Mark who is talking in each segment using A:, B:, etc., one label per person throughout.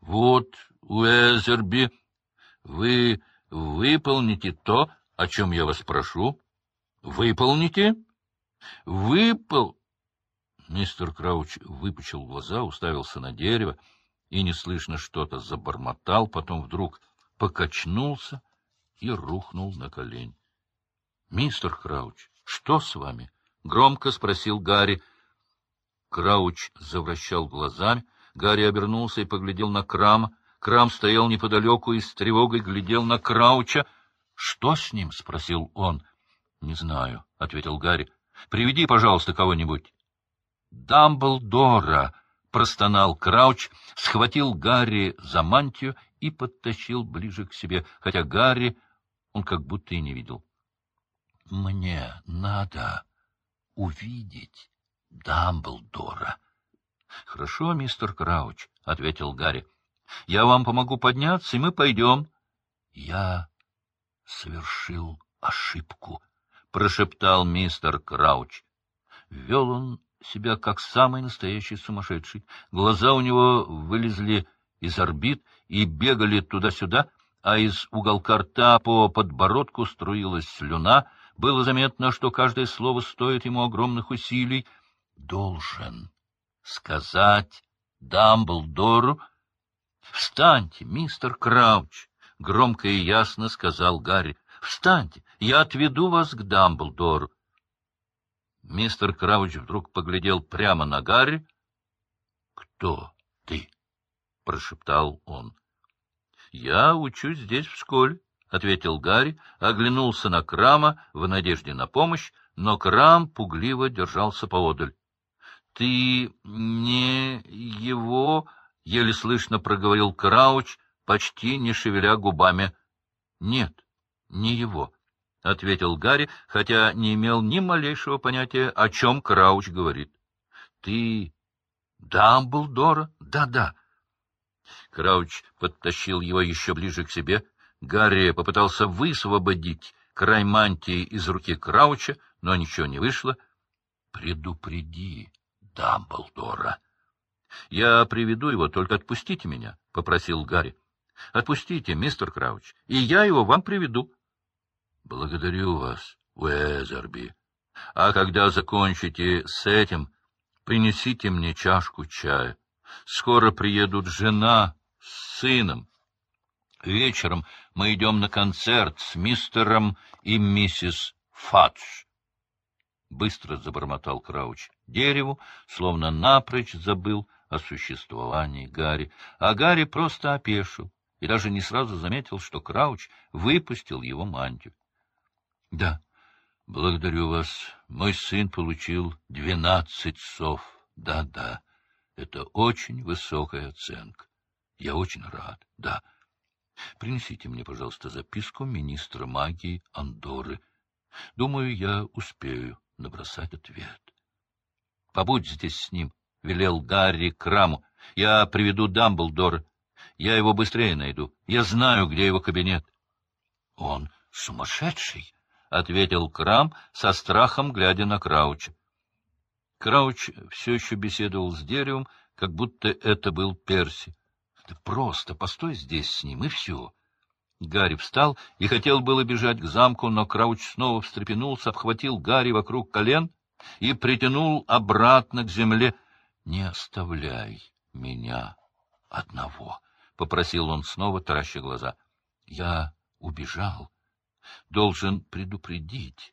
A: — Вот, Уэзерби, вы выполните то, о чем я вас прошу. Выполните? Выпол... Мистер Крауч выпучил глаза, уставился на дерево и неслышно что-то забормотал, потом вдруг покачнулся и рухнул на колени. — Мистер Крауч, что с вами? — громко спросил Гарри. Крауч завращал глазами. Гарри обернулся и поглядел на Крама. Крам стоял неподалеку и с тревогой глядел на Крауча. — Что с ним? — спросил он. — Не знаю, — ответил Гарри. — Приведи, пожалуйста, кого-нибудь. — Дамблдора! — простонал Крауч, схватил Гарри за мантию и подтащил ближе к себе, хотя Гарри он как будто и не видел. — Мне надо увидеть Дамблдора. — Хорошо, мистер Крауч, — ответил Гарри. — Я вам помогу подняться, и мы пойдем. — Я совершил ошибку, — прошептал мистер Крауч. Вел он себя как самый настоящий сумасшедший. Глаза у него вылезли из орбит и бегали туда-сюда, а из уголка рта по подбородку струилась слюна. Было заметно, что каждое слово стоит ему огромных усилий. «Должен сказать Дамблдору...» «Встаньте, мистер Крауч!» — громко и ясно сказал Гарри. «Встаньте, я отведу вас к Дамблдору». Мистер Крауч вдруг поглядел прямо на Гарри. «Кто ты?» — прошептал он. — Я учусь здесь в школе, — ответил Гарри, оглянулся на Крама в надежде на помощь, но Крам пугливо держался поодаль. — Ты не его, — еле слышно проговорил Крауч, почти не шевеля губами. — Нет, не его, — ответил Гарри, хотя не имел ни малейшего понятия, о чем Крауч говорит. — Ты Дамблдора? Да-да. Крауч подтащил его еще ближе к себе. Гарри попытался высвободить край мантии из руки Крауча, но ничего не вышло. — Предупреди Дамблдора. — Я приведу его, только отпустите меня, — попросил Гарри. — Отпустите, мистер Крауч, и я его вам приведу. — Благодарю вас, Уэзерби. А когда закончите с этим, принесите мне чашку чая. Скоро приедут жена с сыном. Вечером мы идем на концерт с мистером и миссис Фадж. Быстро забормотал Крауч дереву, словно напрочь забыл о существовании Гарри, а Гарри просто опешил и даже не сразу заметил, что Крауч выпустил его мантию. — Да, благодарю вас. Мой сын получил двенадцать сов. Да-да. Это очень высокая оценка. Я очень рад, да. Принесите мне, пожалуйста, записку министра магии Андоры. Думаю, я успею набросать ответ. — Побудь здесь с ним, — велел Гарри Краму. — Я приведу Дамблдора. Я его быстрее найду. Я знаю, где его кабинет. — Он сумасшедший, — ответил Крам со страхом, глядя на Крауча. Крауч все еще беседовал с деревом, как будто это был Перси. — Ты просто постой здесь с ним, и все. Гарри встал и хотел было бежать к замку, но Крауч снова встрепенулся, обхватил Гарри вокруг колен и притянул обратно к земле. — Не оставляй меня одного, — попросил он снова, тараща глаза. — Я убежал. Должен предупредить,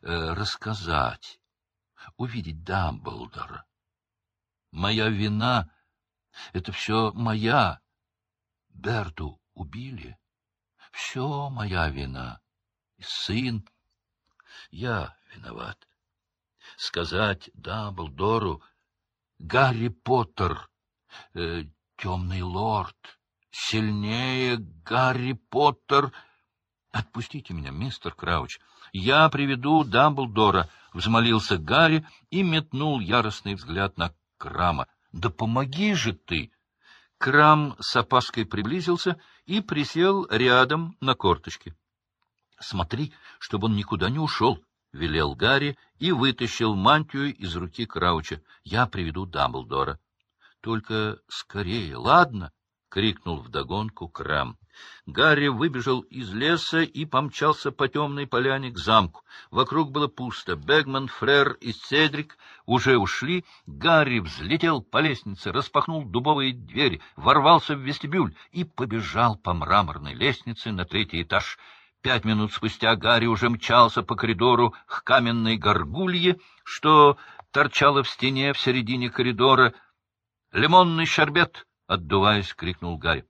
A: э, рассказать увидеть Дамблдора. Моя вина — это все моя. Берту убили. Все моя вина. И сын. Я виноват. Сказать Дамблдору Гарри Поттер, э, темный лорд, сильнее Гарри Поттер. Отпустите меня, мистер Крауч. Я приведу Дамблдора. — взмолился Гарри и метнул яростный взгляд на Крама. — Да помоги же ты! Крам с опаской приблизился и присел рядом на корточке. — Смотри, чтобы он никуда не ушел, — велел Гарри и вытащил мантию из руки Крауча. — Я приведу Дамблдора. — Только скорее, ладно? крикнул вдогонку Крам. Гарри выбежал из леса и помчался по темной поляне к замку. Вокруг было пусто. Бегман, Фрер и Седрик уже ушли. Гарри взлетел по лестнице, распахнул дубовые двери, ворвался в вестибюль и побежал по мраморной лестнице на третий этаж. Пять минут спустя Гарри уже мчался по коридору к каменной горгулье, что торчала в стене в середине коридора. «Лимонный шарбет!» — отдуваясь, крикнул Гарри.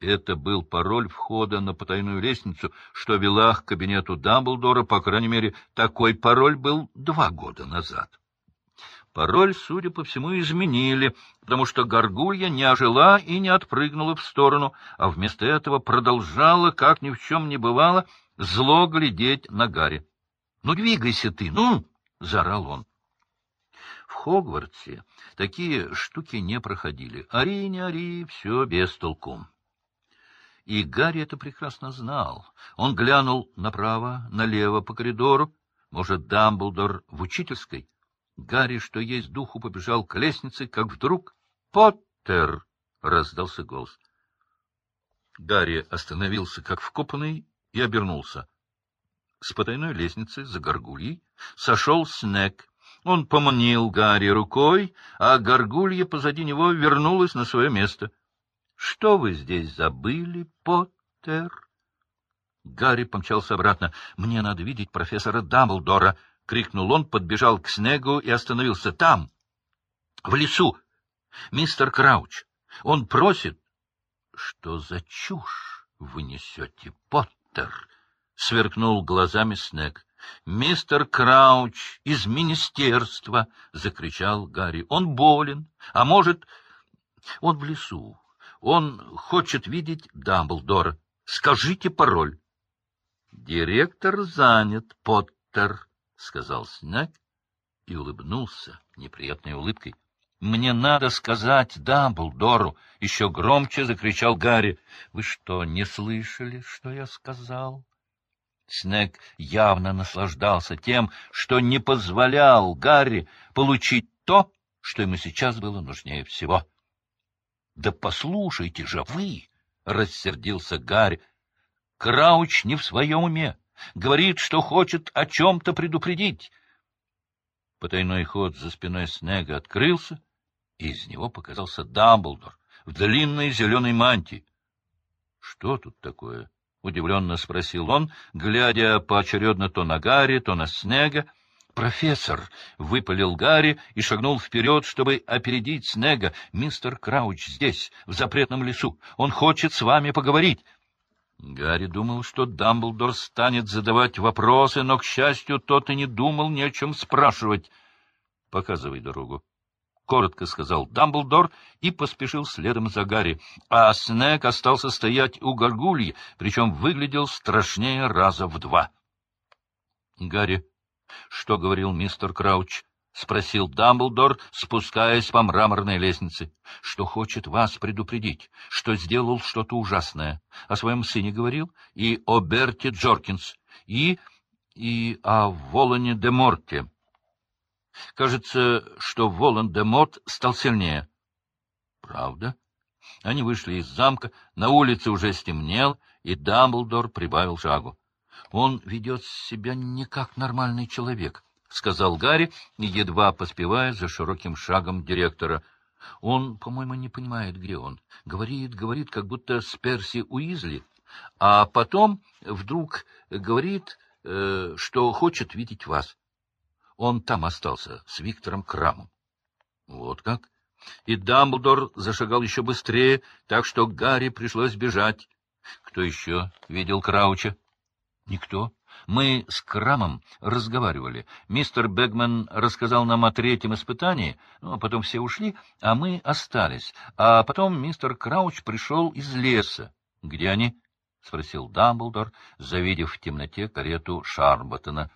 A: Это был пароль входа на потайную лестницу, что вела к кабинету Дамблдора, по крайней мере, такой пароль был два года назад. Пароль, судя по всему, изменили, потому что горгулья не ожила и не отпрыгнула в сторону, а вместо этого продолжала, как ни в чем не бывало, зло глядеть на Гарри. — Ну, двигайся ты, ну! — заорал он. В Хогвартсе такие штуки не проходили. Ори, не ори, все без толку. И Гарри это прекрасно знал. Он глянул направо, налево по коридору. Может, Дамблдор в учительской? Гарри, что есть духу, побежал к лестнице, как вдруг... «Поттер!» — раздался голос. Гарри остановился, как вкопанный, и обернулся. С потайной лестницы за горгульей сошел Снег. Он поманил Гарри рукой, а горгулья позади него вернулась на свое место. — Что вы здесь забыли, Поттер? Гарри помчался обратно. — Мне надо видеть профессора Дамблдора, — крикнул он, подбежал к Снегу и остановился. — Там, в лесу, мистер Крауч. Он просит... — Что за чушь вы несете, Поттер? — сверкнул глазами Снег. — Мистер Крауч из министерства! — закричал Гарри. — Он болен, а может... Он в лесу. Он хочет видеть Дамблдора. Скажите пароль. — Директор занят, Поттер, — сказал Снег и улыбнулся неприятной улыбкой. — Мне надо сказать Дамблдору! — еще громче закричал Гарри. — Вы что, не слышали, что я сказал? Снег явно наслаждался тем, что не позволял Гарри получить то, что ему сейчас было нужнее всего. — Да послушайте же вы! — рассердился Гарри. — Крауч не в своем уме. Говорит, что хочет о чем-то предупредить. Потайной ход за спиной Снега открылся, и из него показался Дамблдор в длинной зеленой мантии. — Что тут такое? — удивленно спросил он, глядя поочередно то на Гарри, то на Снега. «Профессор!» — выпалил Гарри и шагнул вперед, чтобы опередить Снега. «Мистер Крауч здесь, в запретном лесу. Он хочет с вами поговорить». Гарри думал, что Дамблдор станет задавать вопросы, но, к счастью, тот и не думал ни о чем спрашивать. — Показывай дорогу. — коротко сказал Дамблдор и поспешил следом за Гарри, а Снег остался стоять у горгульи, причем выглядел страшнее раза в два. — Гарри — Что говорил мистер Крауч? — спросил Дамблдор, спускаясь по мраморной лестнице. — Что хочет вас предупредить, что сделал что-то ужасное. О своем сыне говорил, и о Берте Джоркинс, и... и о Волане де Морте. Кажется, что Волан де Морт стал сильнее. — Правда? Они вышли из замка, на улице уже стемнел, и Дамблдор прибавил шагу. Он ведет себя не как нормальный человек, — сказал Гарри, едва поспевая за широким шагом директора. Он, по-моему, не понимает, где он. Говорит, говорит, как будто с Перси Уизли, а потом вдруг говорит, э, что хочет видеть вас. Он там остался, с Виктором Крамом. Вот как? И Дамблдор зашагал еще быстрее, так что Гарри пришлось бежать. Кто еще видел Крауча? Никто. Мы с Крамом разговаривали. Мистер Бегман рассказал нам о третьем испытании, ну, а потом все ушли, а мы остались. А потом мистер Крауч пришел из леса. — Где они? — спросил Дамблдор, завидев в темноте карету Шарбаттона.